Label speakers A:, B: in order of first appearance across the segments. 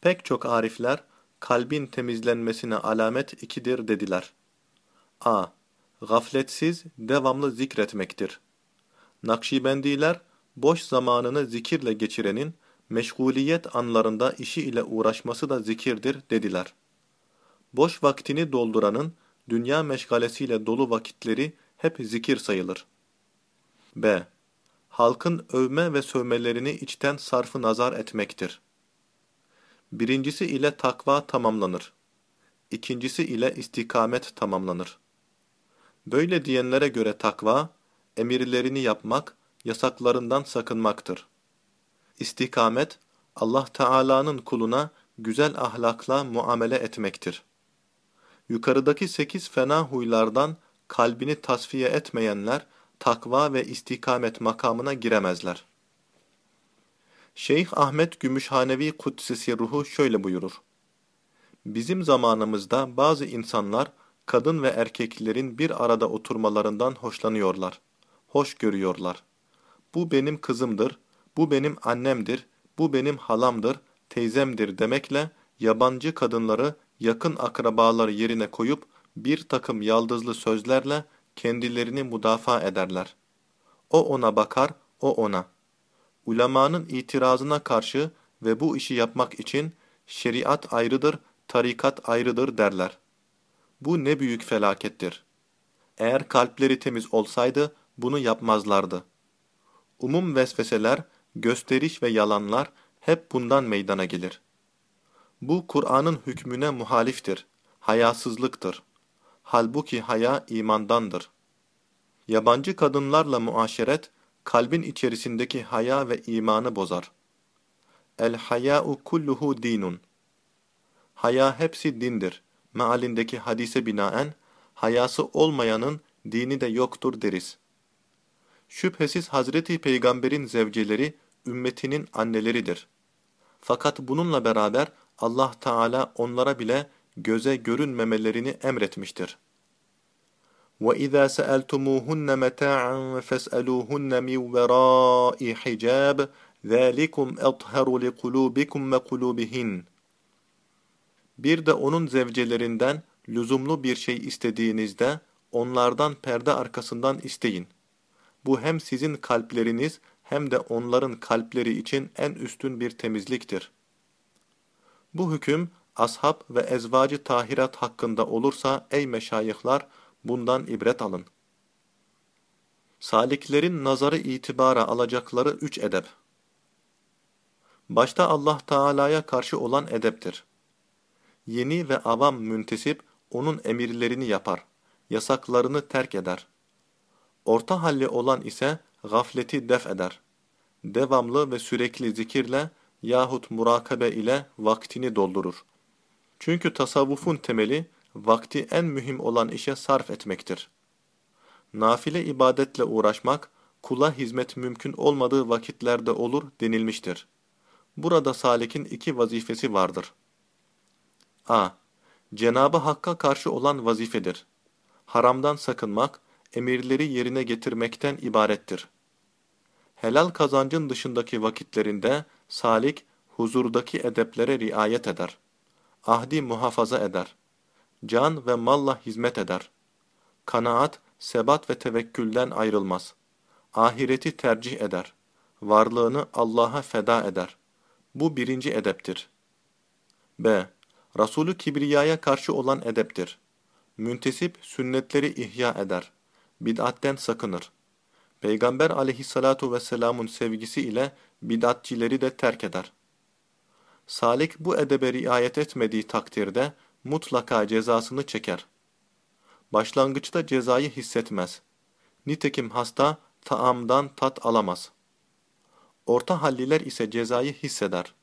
A: Pek çok arifler, kalbin temizlenmesine alamet ikidir dediler. a. Gafletsiz, devamlı zikretmektir. Nakşibendiler, boş zamanını zikirle geçirenin, meşguliyet anlarında işi ile uğraşması da zikirdir dediler. Boş vaktini dolduranın, dünya meşgalesiyle dolu vakitleri hep zikir sayılır. b. Halkın övme ve sövmelerini içten sarfı nazar etmektir. Birincisi ile takva tamamlanır. İkincisi ile istikamet tamamlanır. Böyle diyenlere göre takva, emirlerini yapmak, yasaklarından sakınmaktır. İstikamet, Allah Teala'nın kuluna güzel ahlakla muamele etmektir. Yukarıdaki sekiz fena huylardan kalbini tasfiye etmeyenler, takva ve istikamet makamına giremezler. Şeyh Ahmet Gümüşhanevi Kudsesi Ruhu şöyle buyurur. Bizim zamanımızda bazı insanlar kadın ve erkeklerin bir arada oturmalarından hoşlanıyorlar, hoş görüyorlar. Bu benim kızımdır, bu benim annemdir, bu benim halamdır, teyzemdir demekle yabancı kadınları yakın akrabaları yerine koyup bir takım yaldızlı sözlerle kendilerini müdafaa ederler. O ona bakar, o ona. Ulemanın itirazına karşı ve bu işi yapmak için şeriat ayrıdır, tarikat ayrıdır derler. Bu ne büyük felakettir. Eğer kalpleri temiz olsaydı bunu yapmazlardı. Umum vesveseler, gösteriş ve yalanlar hep bundan meydana gelir. Bu Kur'an'ın hükmüne muhaliftir, hayasızlıktır. Halbuki haya imandandır. Yabancı kadınlarla muaşeret, kalbin içerisindeki haya ve imanı bozar. El haya'u kulluhu dinun. Haya hepsi dindir. Mealindeki hadise binaen, hayası olmayanın dini de yoktur deriz. Şüphesiz Hazreti Peygamber'in zevceleri, ümmetinin anneleridir. Fakat bununla beraber Allah Teala onlara bile göze görünmemelerini emretmiştir. وَإِذَا سَأَلْتُمُوهُنَّ مَتَاعًا فَاسْأَلُوهُنَّ مِنْ وَرَاءِ حِجَابٍ ذَٰلِكُمْ أَطْهَرُ لِقُلُوبِكُمْ وَقُلُوبِهِنَّ Bir de onun zevcelerinden lüzumlu bir şey istediğinizde onlardan perde arkasından isteyin. Bu hem sizin kalpleriniz hem de onların kalpleri için en üstün bir temizliktir. Bu hüküm ashab ve ezvacı tahirat hakkında olursa ey meşayihlar bundan ibret alın. Saliklerin nazarı itibara alacakları üç edep. Başta Allah Teala'ya karşı olan edeptir. Yeni ve avam müntesip onun emirlerini yapar, yasaklarını terk eder. Orta halli olan ise gafleti def eder. Devamlı ve sürekli zikirle yahut murakabe ile vaktini doldurur. Çünkü tasavvufun temeli, vakti en mühim olan işe sarf etmektir. Nafile ibadetle uğraşmak, kula hizmet mümkün olmadığı vakitlerde olur denilmiştir. Burada salikin iki vazifesi vardır. a. Cenabı Hakk'a karşı olan vazifedir. Haramdan sakınmak, emirleri yerine getirmekten ibarettir. Helal kazancın dışındaki vakitlerinde salik, huzurdaki edeplere riayet eder. Ahdi muhafaza eder. Can ve malla hizmet eder. Kanaat, sebat ve tevekkülden ayrılmaz. Ahireti tercih eder. Varlığını Allah'a feda eder. Bu birinci edeptir. B. Resulü Kibriya'ya karşı olan edeptir. Müntesip sünnetleri ihya eder. Bid'atten sakınır. Peygamber aleyhissalatu vesselamın sevgisi ile bid'atçileri de terk eder. Salik bu edebe riayet etmediği takdirde mutlaka cezasını çeker. Başlangıçta cezayı hissetmez. Nitekim hasta taamdan tat alamaz. Orta halliler ise cezayı hisseder.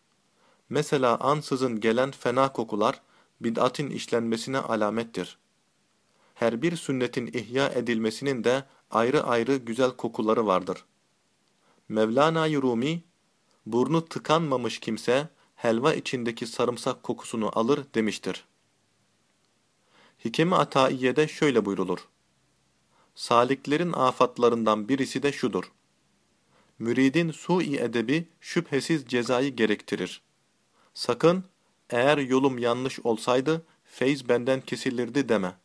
A: Mesela ansızın gelen fena kokular bid'atin işlenmesine alamettir. Her bir sünnetin ihya edilmesinin de ayrı ayrı güzel kokuları vardır. Mevlana Rumi, burnu tıkanmamış kimse helva içindeki sarımsak kokusunu alır demiştir. Hikemi Ataiye'de şöyle buyrulur. Saliklerin afatlarından birisi de şudur. Müridin sui edebi şüphesiz cezayı gerektirir. Sakın eğer yolum yanlış olsaydı feyz benden kesilirdi deme.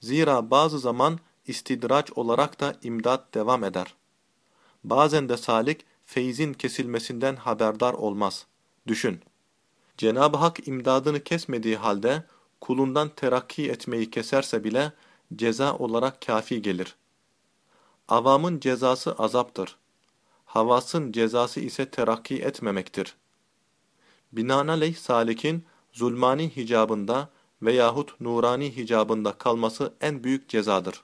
A: Zira bazı zaman istidraç olarak da imdat devam eder. Bazen de salik feyzin kesilmesinden haberdar olmaz. Düşün. Cenab-ı Hak imdadını kesmediği halde kulundan terakki etmeyi keserse bile ceza olarak kafi gelir. Avamın cezası azaptır. Havasın cezası ise terakki etmemektir. Binaenaleyh salikin zulmani hicabında veyahut nurani hicabında kalması en büyük cezadır.